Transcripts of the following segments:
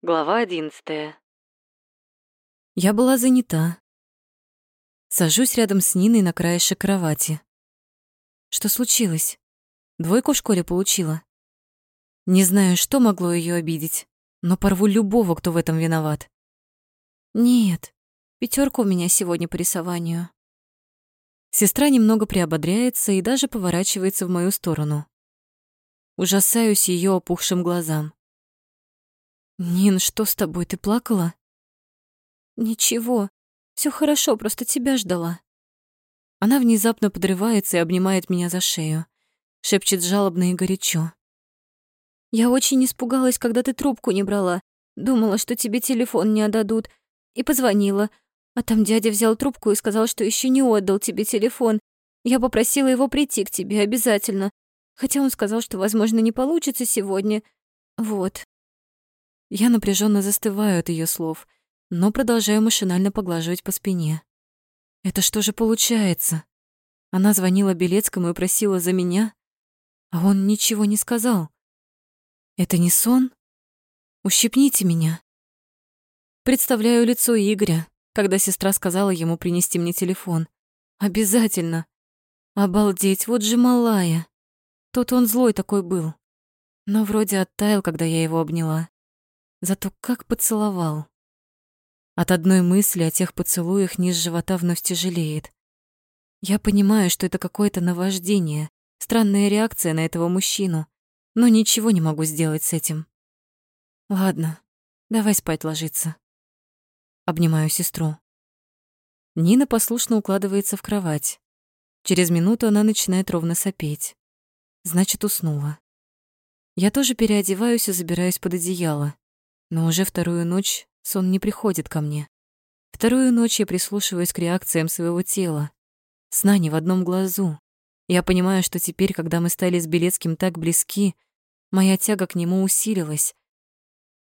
Глава одиннадцатая. Я была занята. Сажусь рядом с Ниной на краешек кровати. Что случилось? Двойку в школе получила? Не знаю, что могло ее обидеть, но порву любого, кто в этом виноват. Нет, пятерка у меня сегодня по рисованию. Сестра немного приободряется и даже поворачивается в мою сторону. Ужасаюсь ее опухшим глазам. «Нин, что с тобой? Ты плакала?» «Ничего, все хорошо, просто тебя ждала». Она внезапно подрывается и обнимает меня за шею, шепчет жалобно и горячо. «Я очень испугалась, когда ты трубку не брала. Думала, что тебе телефон не отдадут. И позвонила. А там дядя взял трубку и сказал, что еще не отдал тебе телефон. Я попросила его прийти к тебе обязательно. Хотя он сказал, что, возможно, не получится сегодня. Вот, я напряженно застываю от ее слов, но продолжаю машинально поглаживать по спине. Это что же получается? Она звонила Белецкому и просила за меня, а он ничего не сказал. Это не сон? Ущипните меня. Представляю лицо Игоря, когда сестра сказала ему принести мне телефон. Обязательно. Обалдеть, вот же малая. Тот он злой такой был. Но вроде оттаял, когда я его обняла. Зато как поцеловал. От одной мысли о тех поцелуях низ живота вновь тяжелеет. Я понимаю, что это какое-то наваждение, странная реакция на этого мужчину, но ничего не могу сделать с этим. Ладно, давай спать ложиться. Обнимаю сестру. Нина послушно укладывается в кровать. Через минуту она начинает ровно сопеть. Значит, уснула. Я тоже переодеваюсь и забираюсь под одеяло. Но уже вторую ночь сон не приходит ко мне. Вторую ночь я прислушиваюсь к реакциям своего тела. Сна не в одном глазу. Я понимаю, что теперь, когда мы стали с Белецким так близки, моя тяга к нему усилилась.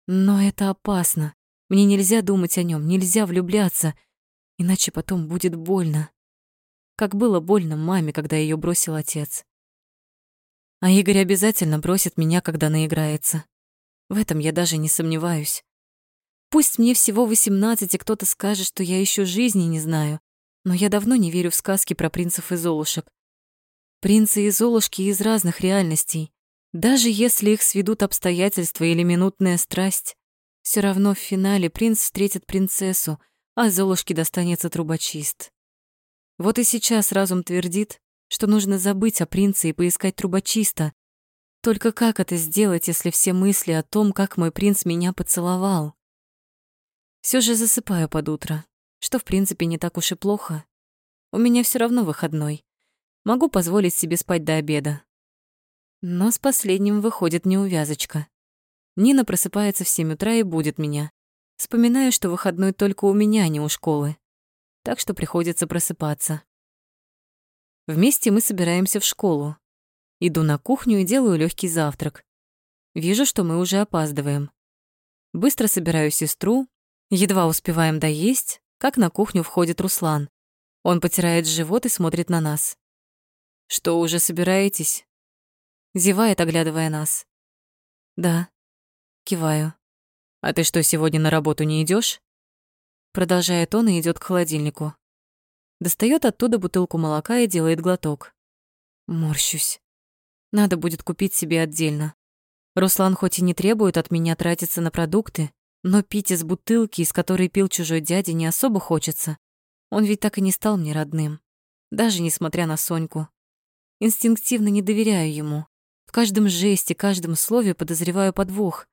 Но это опасно. Мне нельзя думать о нем, нельзя влюбляться, иначе потом будет больно. Как было больно маме, когда ее бросил отец. А Игорь обязательно бросит меня, когда наиграется. В этом я даже не сомневаюсь. Пусть мне всего восемнадцать, и кто-то скажет, что я еще жизни не знаю, но я давно не верю в сказки про принцев и золушек. Принцы и золушки из разных реальностей. Даже если их сведут обстоятельства или минутная страсть, все равно в финале принц встретит принцессу, а золушке достанется трубочист. Вот и сейчас разум твердит, что нужно забыть о принце и поискать трубочиста, только как это сделать, если все мысли о том, как мой принц меня поцеловал? Все же засыпаю под утро, что в принципе не так уж и плохо. У меня все равно выходной. Могу позволить себе спать до обеда. Но с последним выходит неувязочка. Нина просыпается в 7 утра и будет меня. Вспоминаю, что выходной только у меня, а не у школы. Так что приходится просыпаться. Вместе мы собираемся в школу. Иду на кухню и делаю легкий завтрак. Вижу, что мы уже опаздываем. Быстро собираю сестру, едва успеваем доесть, как на кухню входит Руслан. Он потирает живот и смотрит на нас. «Что, уже собираетесь?» Зевает, оглядывая нас. «Да». Киваю. «А ты что, сегодня на работу не идешь? Продолжает он и идет к холодильнику. Достает оттуда бутылку молока и делает глоток. Морщусь. Надо будет купить себе отдельно. Руслан хоть и не требует от меня тратиться на продукты, но пить из бутылки, из которой пил чужой дядя, не особо хочется. Он ведь так и не стал мне родным, даже несмотря на Соньку. Инстинктивно не доверяю ему. В каждом жесте, каждом слове подозреваю подвох.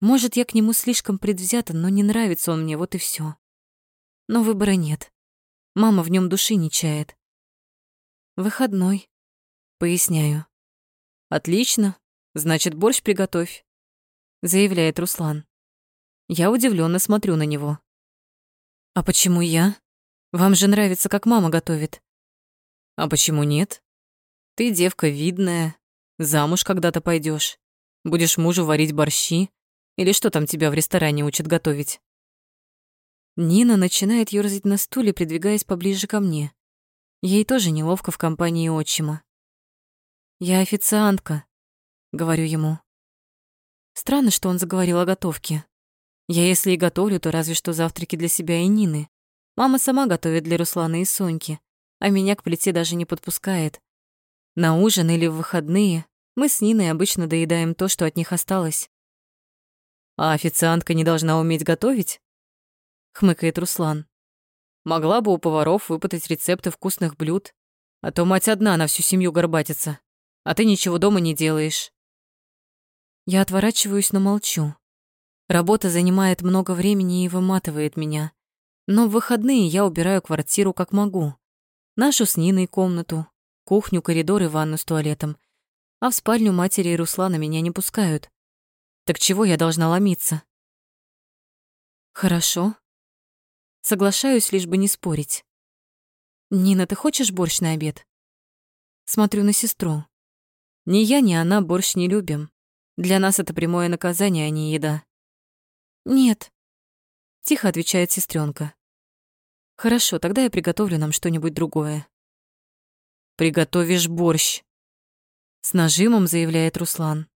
Может, я к нему слишком предвзята, но не нравится он мне, вот и все. Но выбора нет. Мама в нем души не чает. Выходной. Поясняю. Отлично. Значит, борщ приготовь, заявляет Руслан. Я удивленно смотрю на него. А почему я? Вам же нравится, как мама готовит. А почему нет? Ты девка видная, замуж когда-то пойдешь, будешь мужу варить борщи или что там тебя в ресторане учат готовить. Нина начинает ёрзать на стуле, придвигаясь поближе ко мне. Ей тоже неловко в компании отчима. «Я официантка», — говорю ему. Странно, что он заговорил о готовке. Я если и готовлю, то разве что завтраки для себя и Нины. Мама сама готовит для Руслана и Соньки, а меня к плите даже не подпускает. На ужин или в выходные мы с Ниной обычно доедаем то, что от них осталось. «А официантка не должна уметь готовить?» — хмыкает Руслан. «Могла бы у поваров выпытать рецепты вкусных блюд, а то мать одна на всю семью горбатится, а ты ничего дома не делаешь». Я отворачиваюсь, но молчу. Работа занимает много времени и выматывает меня. Но в выходные я убираю квартиру как могу. Нашу с Ниной комнату, кухню, коридор и ванну с туалетом. А в спальню матери и Руслана меня не пускают. Так чего я должна ломиться? Хорошо. Соглашаюсь, лишь бы не спорить. Нина, ты хочешь борщ на обед? Смотрю на сестру. Ни я, ни она борщ не любим. Для нас это прямое наказание, а не еда. Нет. Тихо отвечает сестренка. Хорошо, тогда я приготовлю нам что-нибудь другое. Приготовишь борщ. С нажимом заявляет Руслан.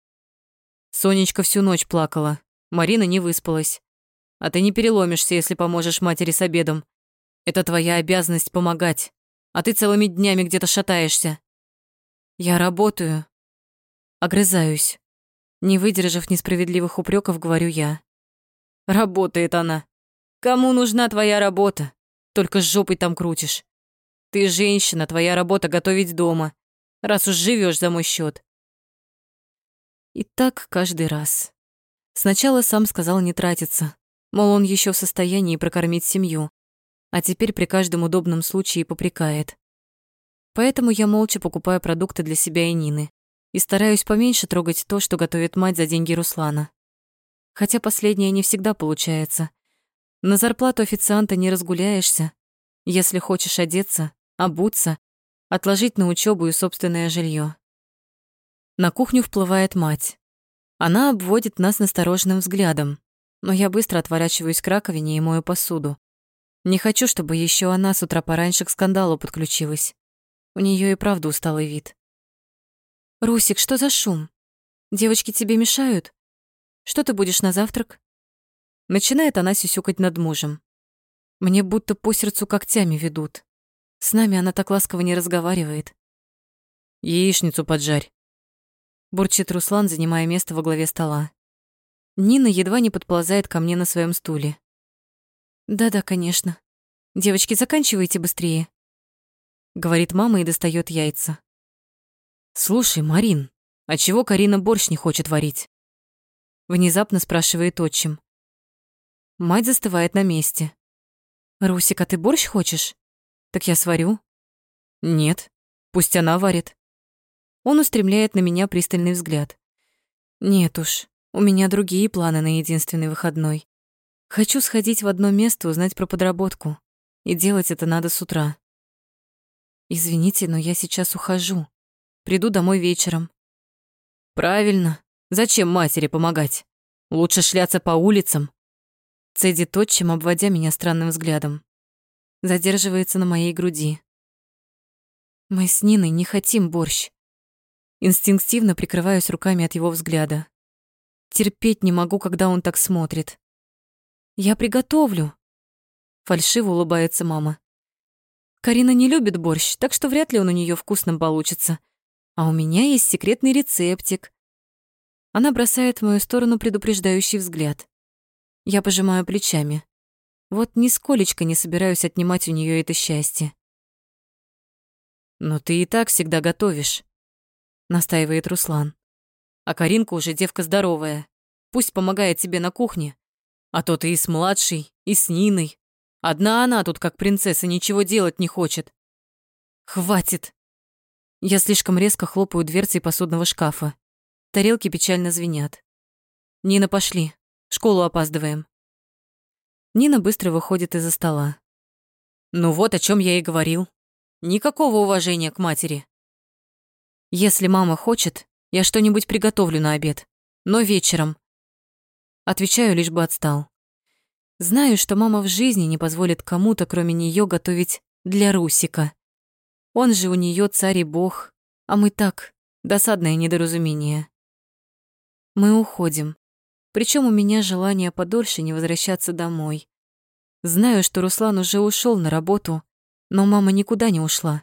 Сонечка всю ночь плакала. Марина не выспалась. А ты не переломишься, если поможешь матери с обедом. Это твоя обязанность помогать. А ты целыми днями где-то шатаешься. Я работаю. Огрызаюсь. Не выдержав несправедливых упреков, говорю я. Работает она. Кому нужна твоя работа? Только с жопой там крутишь. Ты женщина, твоя работа готовить дома, раз уж живешь за мой счет. И так каждый раз. Сначала сам сказал не тратиться, мол, он еще в состоянии прокормить семью, а теперь при каждом удобном случае попрекает. Поэтому я молча покупаю продукты для себя и Нины и стараюсь поменьше трогать то, что готовит мать за деньги Руслана хотя последнее не всегда получается. На зарплату официанта не разгуляешься. Если хочешь одеться, обуться, отложить на учебу и собственное жилье. На кухню вплывает мать. Она обводит нас настороженным взглядом, но я быстро отворачиваюсь к раковине и мою посуду. Не хочу, чтобы еще она с утра пораньше к скандалу подключилась. У нее и правда усталый вид. «Русик, что за шум? Девочки тебе мешают?» Что ты будешь на завтрак?» Начинает она сюсюкать над мужем. Мне будто по сердцу когтями ведут. С нами она так ласково не разговаривает. «Яичницу поджарь», — бурчит Руслан, занимая место во главе стола. Нина едва не подползает ко мне на своем стуле. «Да-да, конечно. Девочки, заканчивайте быстрее», — говорит мама и достает яйца. «Слушай, Марин, а чего Карина борщ не хочет варить?» Внезапно спрашивает отчим. Мать застывает на месте. «Русик, а ты борщ хочешь? Так я сварю». «Нет, пусть она варит». Он устремляет на меня пристальный взгляд. «Нет уж, у меня другие планы на единственный выходной. Хочу сходить в одно место, узнать про подработку. И делать это надо с утра. Извините, но я сейчас ухожу. Приду домой вечером. Правильно. Зачем матери помогать? Лучше шляться по улицам. Цедит отчим, обводя меня странным взглядом. Задерживается на моей груди. Мы с Ниной не хотим борщ. Инстинктивно прикрываюсь руками от его взгляда. Терпеть не могу, когда он так смотрит. Я приготовлю. Фальшиво улыбается мама. Карина не любит борщ, так что вряд ли он у нее вкусным получится. А у меня есть секретный рецептик. Она бросает в мою сторону предупреждающий взгляд. Я пожимаю плечами. Вот нисколечко не собираюсь отнимать у нее это счастье. «Но ты и так всегда готовишь», — настаивает Руслан. «А Каринка уже девка здоровая. Пусть помогает тебе на кухне. А то ты и с младшей, и с Ниной. Одна она тут, как принцесса, ничего делать не хочет». «Хватит!» Я слишком резко хлопаю дверцей посудного шкафа. Тарелки печально звенят. «Нина, пошли. В школу опаздываем». Нина быстро выходит из-за стола. «Ну вот, о чем я и говорил. Никакого уважения к матери. Если мама хочет, я что-нибудь приготовлю на обед. Но вечером». Отвечаю, лишь бы отстал. Знаю, что мама в жизни не позволит кому-то, кроме нее, готовить для Русика. Он же у нее царь и бог, а мы так, досадное недоразумение. Мы уходим. Причем у меня желание подольше не возвращаться домой. Знаю, что Руслан уже ушел на работу, но мама никуда не ушла.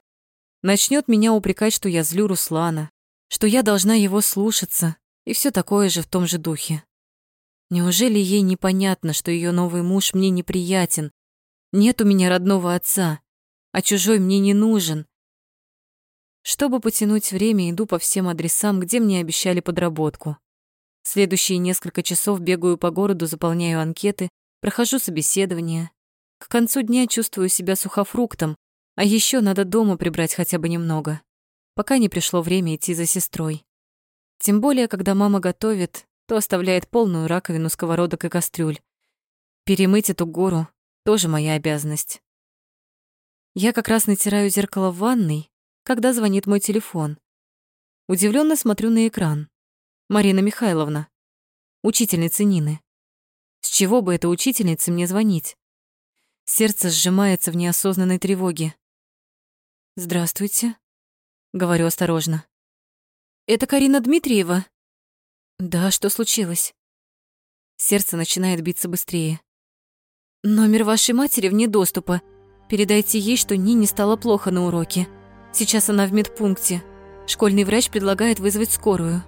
Начнет меня упрекать, что я злю Руслана, что я должна его слушаться, и все такое же в том же духе. Неужели ей непонятно, что ее новый муж мне неприятен? Нет у меня родного отца, а чужой мне не нужен. Чтобы потянуть время, иду по всем адресам, где мне обещали подработку. Следующие несколько часов бегаю по городу, заполняю анкеты, прохожу собеседование. К концу дня чувствую себя сухофруктом, а еще надо дома прибрать хотя бы немного, пока не пришло время идти за сестрой. Тем более, когда мама готовит, то оставляет полную раковину сковородок и кастрюль. Перемыть эту гору тоже моя обязанность. Я как раз натираю зеркало в ванной, когда звонит мой телефон. Удивленно смотрю на экран. Марина Михайловна, учительница Нины. С чего бы этой учительнице мне звонить? Сердце сжимается в неосознанной тревоге. «Здравствуйте», — говорю осторожно. «Это Карина Дмитриева?» «Да, что случилось?» Сердце начинает биться быстрее. «Номер вашей матери вне доступа. Передайте ей, что Нине стало плохо на уроке. Сейчас она в медпункте. Школьный врач предлагает вызвать скорую».